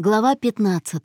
Глава 15.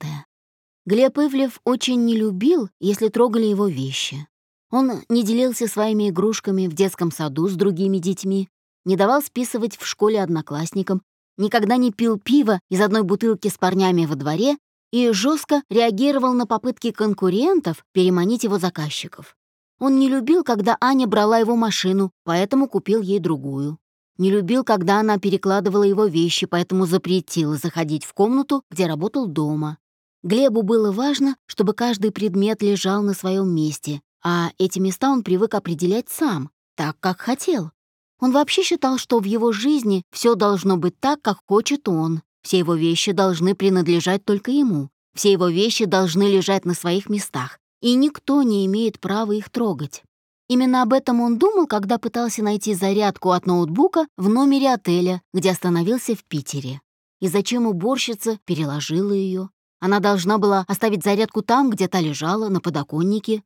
Глеб Ивлев очень не любил, если трогали его вещи. Он не делился своими игрушками в детском саду с другими детьми, не давал списывать в школе одноклассникам, никогда не пил пиво из одной бутылки с парнями во дворе и жестко реагировал на попытки конкурентов переманить его заказчиков. Он не любил, когда Аня брала его машину, поэтому купил ей другую. Не любил, когда она перекладывала его вещи, поэтому запретил заходить в комнату, где работал дома. Глебу было важно, чтобы каждый предмет лежал на своем месте, а эти места он привык определять сам, так, как хотел. Он вообще считал, что в его жизни все должно быть так, как хочет он. Все его вещи должны принадлежать только ему. Все его вещи должны лежать на своих местах, и никто не имеет права их трогать. Именно об этом он думал, когда пытался найти зарядку от ноутбука в номере отеля, где остановился в Питере. И зачем уборщица переложила ее? Она должна была оставить зарядку там, где та лежала, на подоконнике.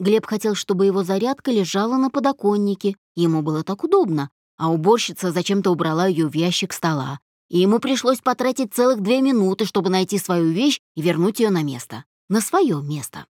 Глеб хотел, чтобы его зарядка лежала на подоконнике. Ему было так удобно. А уборщица зачем-то убрала ее в ящик стола. И ему пришлось потратить целых две минуты, чтобы найти свою вещь и вернуть ее на место. На свое место.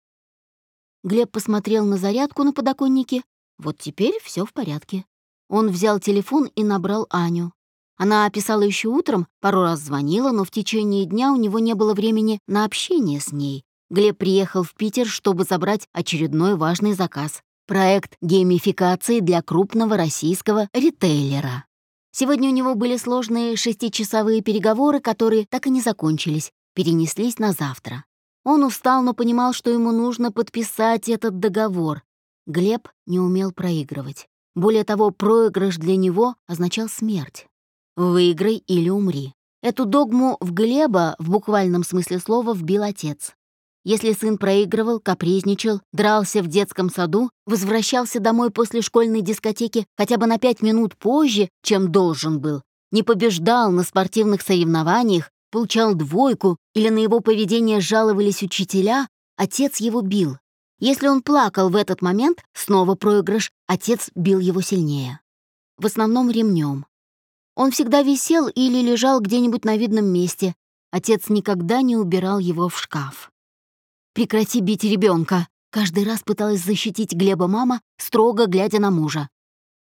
Глеб посмотрел на зарядку на подоконнике. Вот теперь все в порядке. Он взял телефон и набрал Аню. Она описала еще утром, пару раз звонила, но в течение дня у него не было времени на общение с ней. Глеб приехал в Питер, чтобы забрать очередной важный заказ — проект геймификации для крупного российского ритейлера. Сегодня у него были сложные шестичасовые переговоры, которые так и не закончились, перенеслись на завтра. Он устал, но понимал, что ему нужно подписать этот договор. Глеб не умел проигрывать. Более того, проигрыш для него означал смерть. «Выиграй или умри». Эту догму в Глеба в буквальном смысле слова вбил отец. Если сын проигрывал, капризничал, дрался в детском саду, возвращался домой после школьной дискотеки хотя бы на пять минут позже, чем должен был, не побеждал на спортивных соревнованиях, получал двойку или на его поведение жаловались учителя, отец его бил. Если он плакал в этот момент, снова проигрыш, отец бил его сильнее. В основном ремнем. Он всегда висел или лежал где-нибудь на видном месте. Отец никогда не убирал его в шкаф. «Прекрати бить ребенка, каждый раз пыталась защитить Глеба мама, строго глядя на мужа.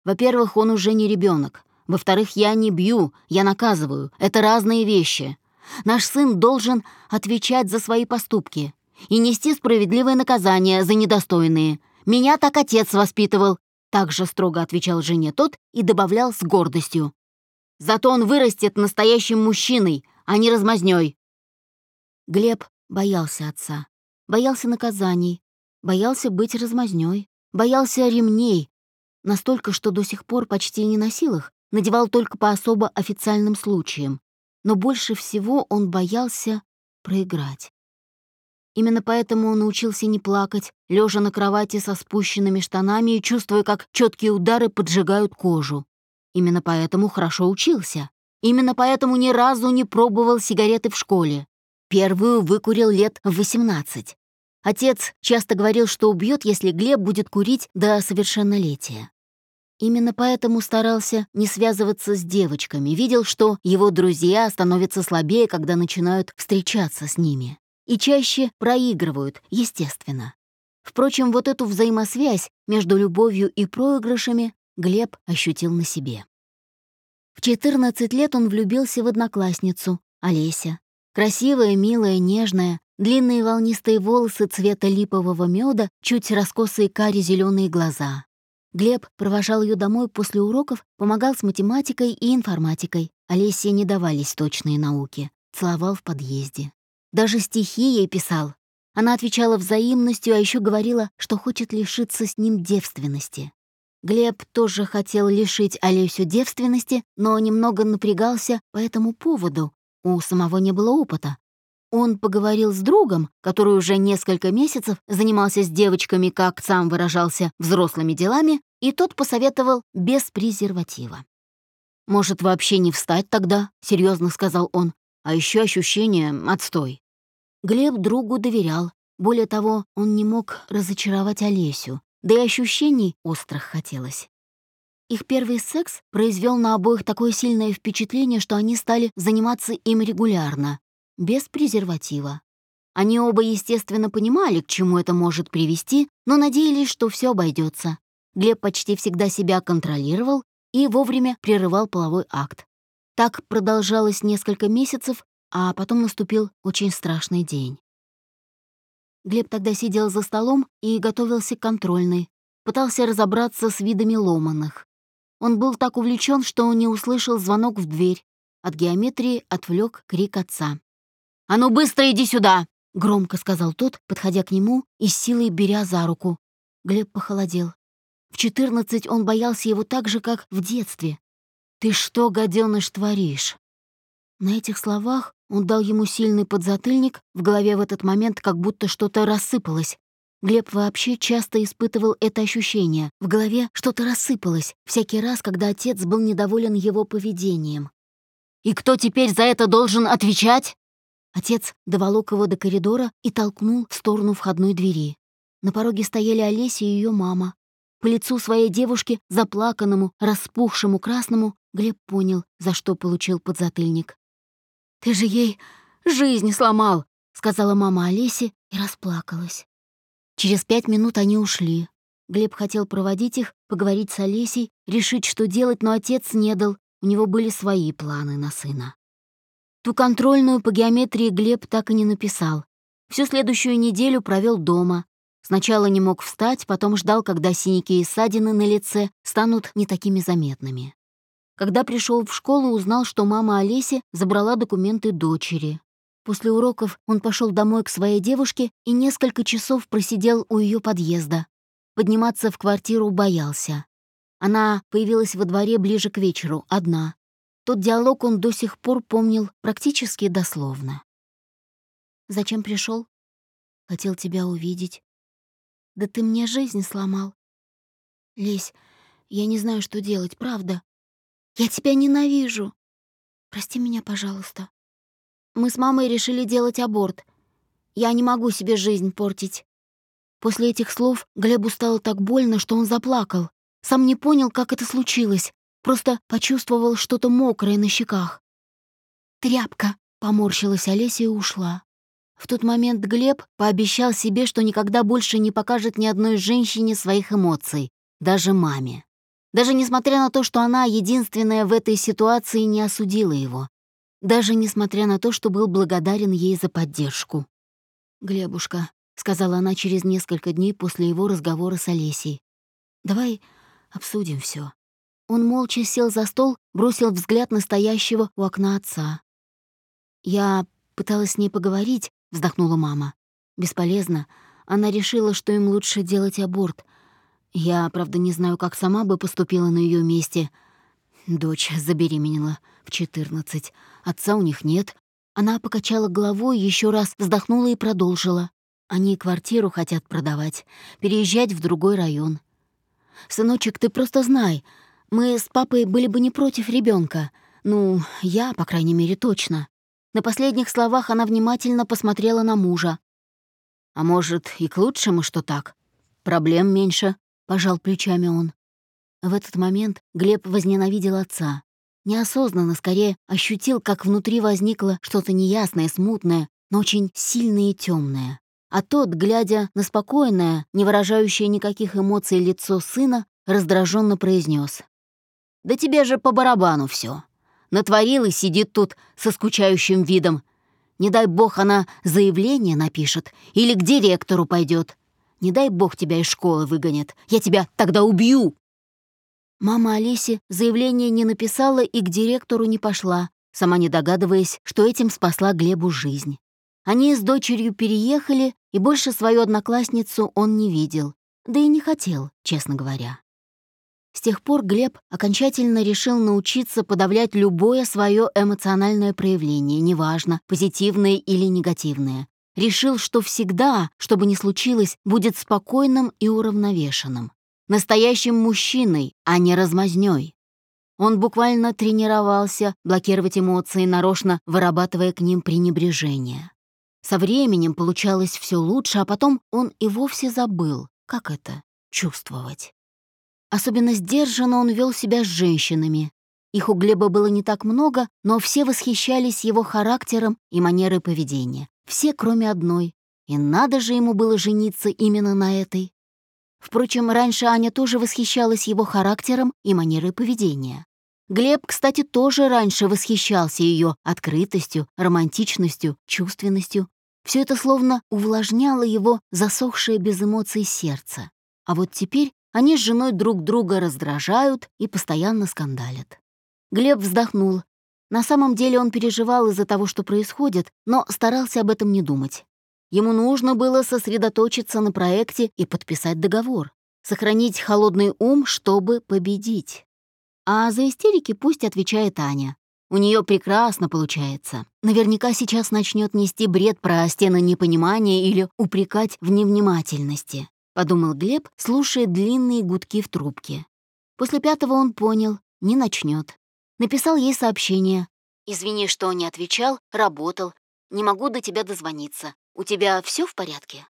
Во-первых, он уже не ребенок. Во-вторых, я не бью, я наказываю. Это разные вещи. Наш сын должен отвечать за свои поступки и нести справедливое наказание за недостойные. Меня так отец воспитывал. Также строго отвечал жене тот и добавлял с гордостью. Зато он вырастет настоящим мужчиной, а не размазнёй. Глеб боялся отца, боялся наказаний, боялся быть размазнёй, боялся ремней, настолько, что до сих пор почти не носил их, надевал только по особо официальным случаям но больше всего он боялся проиграть. Именно поэтому он научился не плакать, лежа на кровати со спущенными штанами и чувствуя, как четкие удары поджигают кожу. Именно поэтому хорошо учился. Именно поэтому ни разу не пробовал сигареты в школе. Первую выкурил лет в 18. Отец часто говорил, что убьет, если Глеб будет курить до совершеннолетия. Именно поэтому старался не связываться с девочками, видел, что его друзья становятся слабее, когда начинают встречаться с ними. И чаще проигрывают, естественно. Впрочем, вот эту взаимосвязь между любовью и проигрышами Глеб ощутил на себе. В 14 лет он влюбился в одноклассницу, Олеся. Красивая, милая, нежная, длинные волнистые волосы цвета липового меда, чуть раскосые кари зеленые глаза. Глеб провожал ее домой после уроков, помогал с математикой и информатикой. Олесе не давались точные науки. Целовал в подъезде. Даже стихи ей писал. Она отвечала взаимностью, а еще говорила, что хочет лишиться с ним девственности. Глеб тоже хотел лишить Олесю девственности, но немного напрягался по этому поводу. У самого не было опыта. Он поговорил с другом, который уже несколько месяцев занимался с девочками, как сам выражался, взрослыми делами, и тот посоветовал без презерватива. «Может, вообще не встать тогда?» — серьезно сказал он. «А еще ощущение — отстой». Глеб другу доверял. Более того, он не мог разочаровать Олесю, да и ощущений острых хотелось. Их первый секс произвел на обоих такое сильное впечатление, что они стали заниматься им регулярно. Без презерватива. Они оба, естественно, понимали, к чему это может привести, но надеялись, что все обойдется. Глеб почти всегда себя контролировал и вовремя прерывал половой акт. Так продолжалось несколько месяцев, а потом наступил очень страшный день. Глеб тогда сидел за столом и готовился к контрольной, пытался разобраться с видами ломаных. Он был так увлечен, что не услышал звонок в дверь. От геометрии отвлек крик отца. «А ну быстро иди сюда!» — громко сказал тот, подходя к нему и с силой беря за руку. Глеб похолодел. В четырнадцать он боялся его так же, как в детстве. «Ты что, гаденыш, творишь?» На этих словах он дал ему сильный подзатыльник, в голове в этот момент как будто что-то рассыпалось. Глеб вообще часто испытывал это ощущение. В голове что-то рассыпалось, всякий раз, когда отец был недоволен его поведением. «И кто теперь за это должен отвечать?» Отец доволок его до коридора и толкнул в сторону входной двери. На пороге стояли Олеся и ее мама. По лицу своей девушки, заплаканному, распухшему красному, Глеб понял, за что получил подзатыльник. «Ты же ей жизнь сломал!» — сказала мама Олесе и расплакалась. Через пять минут они ушли. Глеб хотел проводить их, поговорить с Олесей, решить, что делать, но отец не дал. У него были свои планы на сына. Ту контрольную по геометрии Глеб так и не написал. Всю следующую неделю провел дома. Сначала не мог встать, потом ждал, когда синяки и ссадины на лице станут не такими заметными. Когда пришел в школу, узнал, что мама Олеси забрала документы дочери. После уроков он пошел домой к своей девушке и несколько часов просидел у ее подъезда. Подниматься в квартиру боялся. Она появилась во дворе ближе к вечеру, одна. Тот диалог он до сих пор помнил практически дословно. «Зачем пришел? Хотел тебя увидеть. Да ты мне жизнь сломал. Лесь, я не знаю, что делать, правда. Я тебя ненавижу. Прости меня, пожалуйста. Мы с мамой решили делать аборт. Я не могу себе жизнь портить. После этих слов Глебу стало так больно, что он заплакал. Сам не понял, как это случилось. Просто почувствовал что-то мокрое на щеках. «Тряпка!» — поморщилась Олеся и ушла. В тот момент Глеб пообещал себе, что никогда больше не покажет ни одной женщине своих эмоций, даже маме. Даже несмотря на то, что она единственная в этой ситуации не осудила его. Даже несмотря на то, что был благодарен ей за поддержку. «Глебушка», — сказала она через несколько дней после его разговора с Олесей, «давай обсудим все. Он молча сел за стол, бросил взгляд настоящего у окна отца. Я пыталась с ней поговорить, — вздохнула мама. «Бесполезно. Она решила, что им лучше делать аборт. Я, правда, не знаю, как сама бы поступила на ее месте. Дочь забеременела в четырнадцать. Отца у них нет. Она покачала головой, еще раз вздохнула и продолжила. Они квартиру хотят продавать, переезжать в другой район. «Сыночек, ты просто знай, мы с папой были бы не против ребенка. Ну, я, по крайней мере, точно. На последних словах она внимательно посмотрела на мужа. «А может, и к лучшему, что так? Проблем меньше», — пожал плечами он. В этот момент Глеб возненавидел отца. Неосознанно, скорее, ощутил, как внутри возникло что-то неясное, смутное, но очень сильное и темное. А тот, глядя на спокойное, не выражающее никаких эмоций лицо сына, раздраженно произнес: «Да тебе же по барабану все натворил и сидит тут со скучающим видом. Не дай бог она заявление напишет или к директору пойдет. Не дай бог тебя из школы выгонят. Я тебя тогда убью!» Мама Олеси заявление не написала и к директору не пошла, сама не догадываясь, что этим спасла Глебу жизнь. Они с дочерью переехали, и больше свою одноклассницу он не видел, да и не хотел, честно говоря. С тех пор Глеб окончательно решил научиться подавлять любое свое эмоциональное проявление, неважно, позитивное или негативное. Решил, что всегда, что бы ни случилось, будет спокойным и уравновешенным. Настоящим мужчиной, а не размазнёй. Он буквально тренировался блокировать эмоции, нарочно вырабатывая к ним пренебрежение. Со временем получалось все лучше, а потом он и вовсе забыл, как это — чувствовать. Особенно сдержанно он вел себя с женщинами. Их у Глеба было не так много, но все восхищались его характером и манерой поведения. Все, кроме одной. И надо же ему было жениться именно на этой. Впрочем, раньше Аня тоже восхищалась его характером и манерой поведения. Глеб, кстати, тоже раньше восхищался ее открытостью, романтичностью, чувственностью. Все это словно увлажняло его засохшее без эмоций сердце. А вот теперь они с женой друг друга раздражают и постоянно скандалят. Глеб вздохнул. На самом деле он переживал из-за того, что происходит, но старался об этом не думать. Ему нужно было сосредоточиться на проекте и подписать договор, сохранить холодный ум, чтобы победить. А за истерики пусть отвечает Аня. У нее прекрасно получается. Наверняка сейчас начнет нести бред про стены непонимания или упрекать в невнимательности, подумал Глеб, слушая длинные гудки в трубке. После пятого он понял, не начнет. Написал ей сообщение. «Извини, что не отвечал, работал. Не могу до тебя дозвониться. У тебя все в порядке?»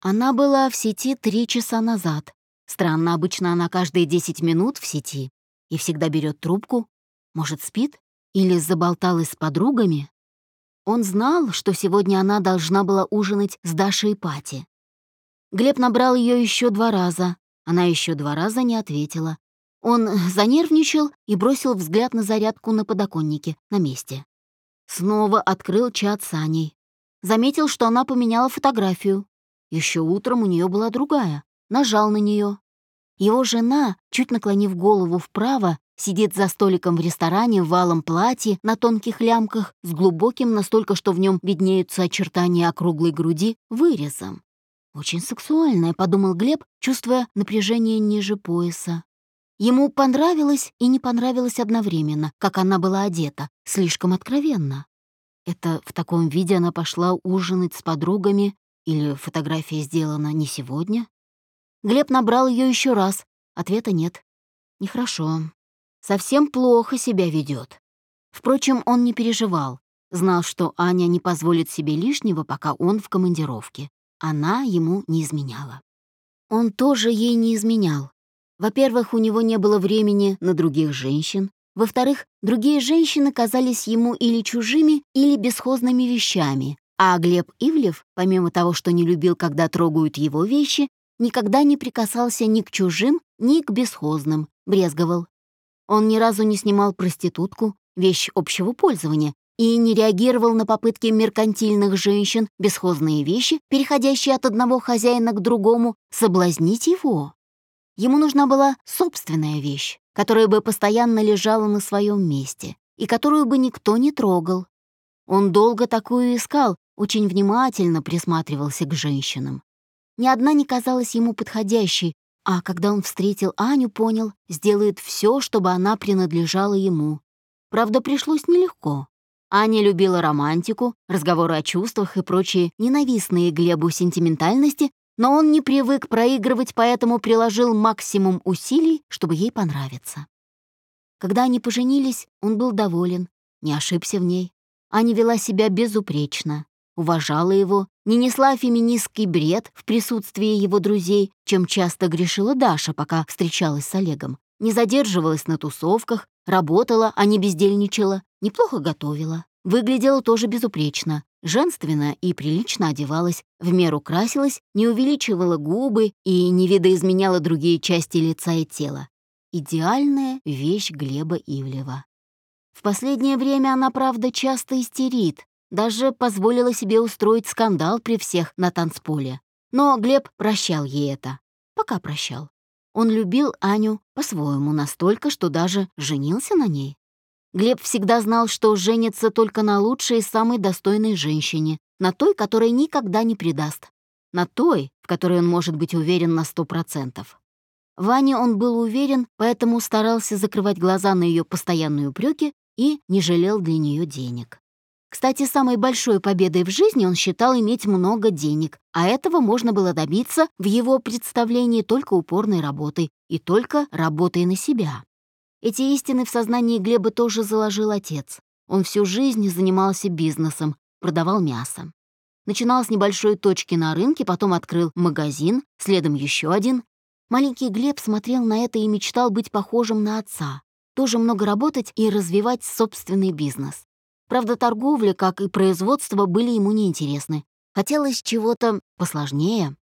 Она была в сети три часа назад. Странно, обычно она каждые десять минут в сети и всегда берет трубку. Может, спит? Или заболталась с подругами? Он знал, что сегодня она должна была ужинать с Дашей и Пати. Глеб набрал ее еще два раза. Она еще два раза не ответила. Он занервничал и бросил взгляд на зарядку на подоконнике, на месте. Снова открыл чат с Аней. Заметил, что она поменяла фотографию. Еще утром у нее была другая. Нажал на нее. Его жена, чуть наклонив голову вправо, сидит за столиком в ресторане в валом платье на тонких лямках с глубоким настолько, что в нем виднеются очертания округлой груди, вырезом. «Очень сексуальная», — подумал Глеб, чувствуя напряжение ниже пояса. Ему понравилось и не понравилось одновременно, как она была одета, слишком откровенно. Это в таком виде она пошла ужинать с подругами или фотография сделана не сегодня? Глеб набрал ее еще раз. Ответа нет. Нехорошо. Совсем плохо себя ведет. Впрочем, он не переживал. Знал, что Аня не позволит себе лишнего, пока он в командировке. Она ему не изменяла. Он тоже ей не изменял. Во-первых, у него не было времени на других женщин. Во-вторых, другие женщины казались ему или чужими, или бесхозными вещами. А Глеб Ивлев, помимо того, что не любил, когда трогают его вещи, никогда не прикасался ни к чужим, ни к бесхозным, брезговал. Он ни разу не снимал проститутку, вещь общего пользования, и не реагировал на попытки меркантильных женщин, бесхозные вещи, переходящие от одного хозяина к другому, соблазнить его. Ему нужна была собственная вещь, которая бы постоянно лежала на своем месте и которую бы никто не трогал. Он долго такую искал, очень внимательно присматривался к женщинам. Ни одна не казалась ему подходящей, а когда он встретил Аню, понял, сделает все, чтобы она принадлежала ему. Правда, пришлось нелегко. Аня любила романтику, разговоры о чувствах и прочие ненавистные Глебу сентиментальности, но он не привык проигрывать, поэтому приложил максимум усилий, чтобы ей понравиться. Когда они поженились, он был доволен, не ошибся в ней. Аня вела себя безупречно уважала его, не несла феминистский бред в присутствии его друзей, чем часто грешила Даша, пока встречалась с Олегом, не задерживалась на тусовках, работала, а не бездельничала, неплохо готовила. Выглядела тоже безупречно, женственно и прилично одевалась, в меру красилась, не увеличивала губы и не видоизменяла другие части лица и тела. Идеальная вещь Глеба Ивлева. В последнее время она, правда, часто истерит, даже позволила себе устроить скандал при всех на танцполе. Но Глеб прощал ей это. Пока прощал. Он любил Аню по-своему настолько, что даже женился на ней. Глеб всегда знал, что женится только на лучшей и самой достойной женщине, на той, которая никогда не предаст, на той, в которой он может быть уверен на сто процентов. В Ане он был уверен, поэтому старался закрывать глаза на ее постоянные упреки и не жалел для нее денег. Кстати, самой большой победой в жизни он считал иметь много денег, а этого можно было добиться в его представлении только упорной работой и только работой на себя. Эти истины в сознании Глеба тоже заложил отец. Он всю жизнь занимался бизнесом, продавал мясо. Начинал с небольшой точки на рынке, потом открыл магазин, следом еще один. Маленький Глеб смотрел на это и мечтал быть похожим на отца. тоже много работать и развивать собственный бизнес. Правда, торговля, как и производство, были ему неинтересны. Хотелось чего-то посложнее.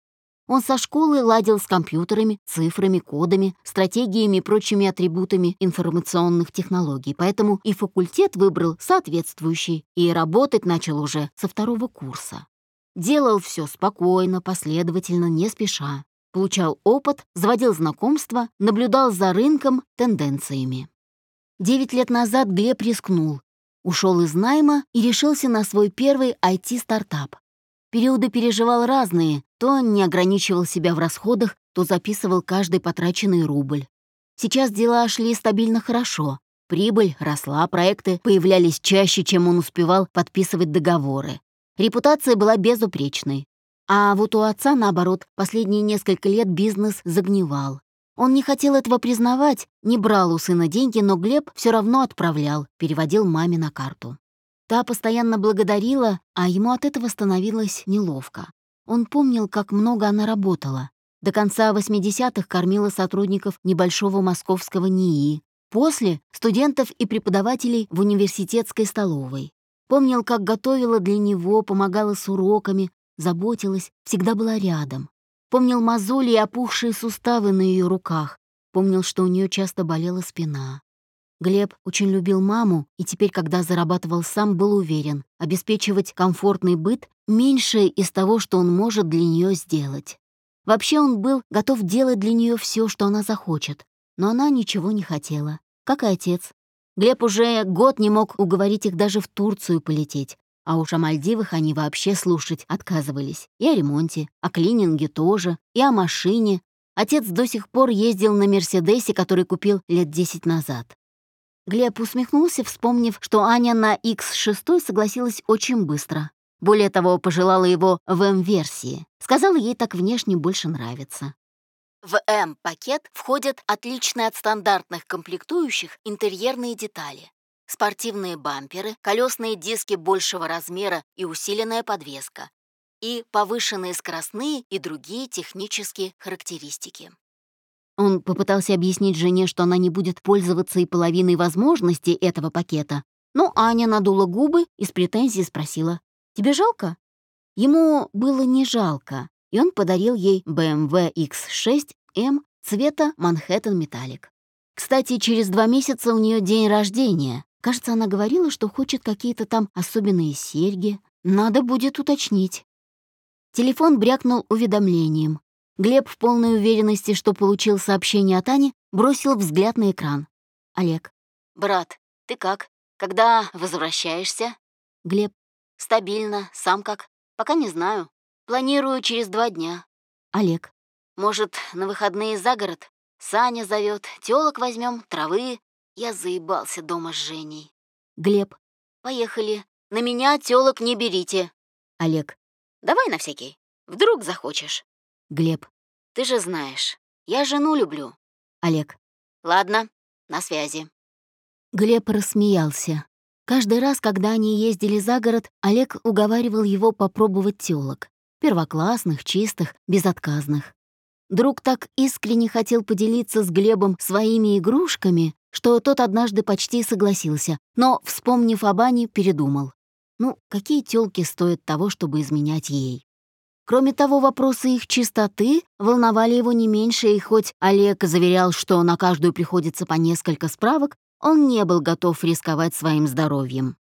Он со школы ладил с компьютерами, цифрами, кодами, стратегиями и прочими атрибутами информационных технологий, поэтому и факультет выбрал соответствующий, и работать начал уже со второго курса. Делал все спокойно, последовательно, не спеша. Получал опыт, заводил знакомства, наблюдал за рынком, тенденциями. Девять лет назад Глеб рискнул. Ушел из найма и решился на свой первый IT-стартап. Периоды переживал разные, то не ограничивал себя в расходах, то записывал каждый потраченный рубль. Сейчас дела шли стабильно хорошо. Прибыль росла, проекты появлялись чаще, чем он успевал подписывать договоры. Репутация была безупречной. А вот у отца, наоборот, последние несколько лет бизнес загнивал. Он не хотел этого признавать, не брал у сына деньги, но Глеб все равно отправлял, переводил маме на карту. Та постоянно благодарила, а ему от этого становилось неловко. Он помнил, как много она работала. До конца 80-х кормила сотрудников небольшого московского НИИ. После — студентов и преподавателей в университетской столовой. Помнил, как готовила для него, помогала с уроками, заботилась, всегда была рядом. Помнил мозоли и опухшие суставы на ее руках. Помнил, что у нее часто болела спина. Глеб очень любил маму, и теперь, когда зарабатывал сам, был уверен, обеспечивать комфортный быт — меньшее из того, что он может для нее сделать. Вообще он был готов делать для нее все, что она захочет, но она ничего не хотела, как и отец. Глеб уже год не мог уговорить их даже в Турцию полететь, а уж о Мальдивах они вообще слушать отказывались. И о ремонте, о клининге тоже, и о машине. Отец до сих пор ездил на «Мерседесе», который купил лет десять назад. Глеб усмехнулся, вспомнив, что Аня на X6 согласилась очень быстро. Более того, пожелала его в М-версии. Сказала, ей так внешне больше нравится. В М-пакет входят отличные от стандартных комплектующих интерьерные детали. Спортивные бамперы, колесные диски большего размера и усиленная подвеска. И повышенные скоростные и другие технические характеристики. Он попытался объяснить жене, что она не будет пользоваться и половиной возможностей этого пакета, но Аня надула губы и с претензией спросила, «Тебе жалко?» Ему было не жалко, и он подарил ей BMW X6M цвета Manhattan Metallic. Кстати, через два месяца у нее день рождения. Кажется, она говорила, что хочет какие-то там особенные серьги. Надо будет уточнить. Телефон брякнул уведомлением. Глеб в полной уверенности, что получил сообщение от Ани, бросил взгляд на экран. Олег. «Брат, ты как? Когда возвращаешься?» Глеб. «Стабильно. Сам как? Пока не знаю. Планирую через два дня». Олег. «Может, на выходные за город? Саня зовет, тёлок возьмем, травы. Я заебался дома с Женей». Глеб. «Поехали. На меня тёлок не берите». Олег. «Давай на всякий. Вдруг захочешь». Глеб. «Ты же знаешь, я жену люблю». Олег. «Ладно, на связи». Глеб рассмеялся. Каждый раз, когда они ездили за город, Олег уговаривал его попробовать тёлок. Первоклассных, чистых, безотказных. Друг так искренне хотел поделиться с Глебом своими игрушками, что тот однажды почти согласился, но, вспомнив об Ане, передумал. Ну, какие тёлки стоят того, чтобы изменять ей? Кроме того, вопросы их чистоты волновали его не меньше, и хоть Олег заверял, что на каждую приходится по несколько справок, он не был готов рисковать своим здоровьем.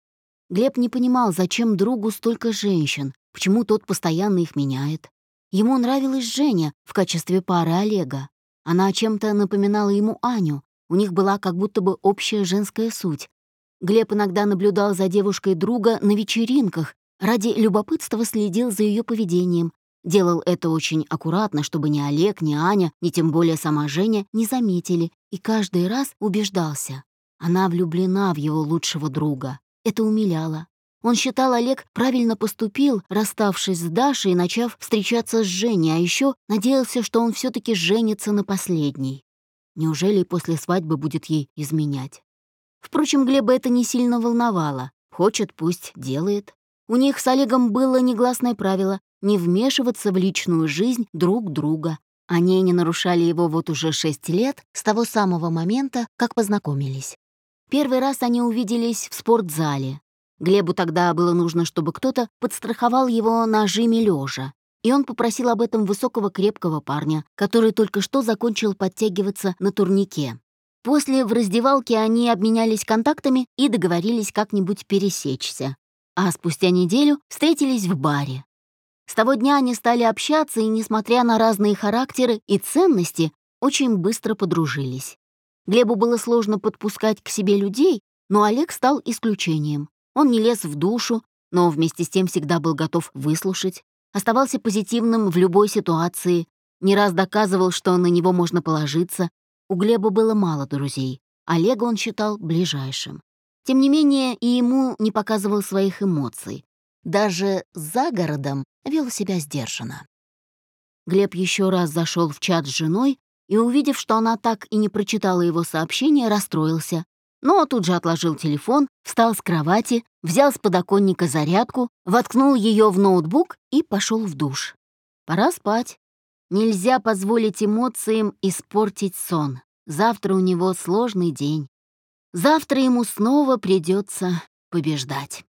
Глеб не понимал, зачем другу столько женщин, почему тот постоянно их меняет. Ему нравилась Женя в качестве пары Олега. Она чем-то напоминала ему Аню, у них была как будто бы общая женская суть. Глеб иногда наблюдал за девушкой друга на вечеринках, Ради любопытства следил за ее поведением. Делал это очень аккуратно, чтобы ни Олег, ни Аня, ни тем более сама Женя не заметили, и каждый раз убеждался. Она влюблена в его лучшего друга. Это умиляло. Он считал, Олег правильно поступил, расставшись с Дашей и начав встречаться с Женей, а еще надеялся, что он все таки женится на последней. Неужели после свадьбы будет ей изменять? Впрочем, Глеба это не сильно волновало. Хочет, пусть делает. У них с Олегом было негласное правило не вмешиваться в личную жизнь друг друга. Они не нарушали его вот уже шесть лет, с того самого момента, как познакомились. Первый раз они увиделись в спортзале. Глебу тогда было нужно, чтобы кто-то подстраховал его на жиме лежа, и он попросил об этом высокого крепкого парня, который только что закончил подтягиваться на турнике. После в раздевалке они обменялись контактами и договорились как-нибудь пересечься. А спустя неделю встретились в баре. С того дня они стали общаться и, несмотря на разные характеры и ценности, очень быстро подружились. Глебу было сложно подпускать к себе людей, но Олег стал исключением. Он не лез в душу, но вместе с тем всегда был готов выслушать, оставался позитивным в любой ситуации, не раз доказывал, что на него можно положиться. У Глеба было мало друзей, Олега он считал ближайшим. Тем не менее, и ему не показывал своих эмоций. Даже за городом вел себя сдержанно. Глеб еще раз зашел в чат с женой и, увидев, что она так и не прочитала его сообщение, расстроился. Но тут же отложил телефон, встал с кровати, взял с подоконника зарядку, воткнул ее в ноутбук и пошел в душ. Пора спать. Нельзя позволить эмоциям испортить сон. Завтра у него сложный день. Завтра ему снова придется побеждать.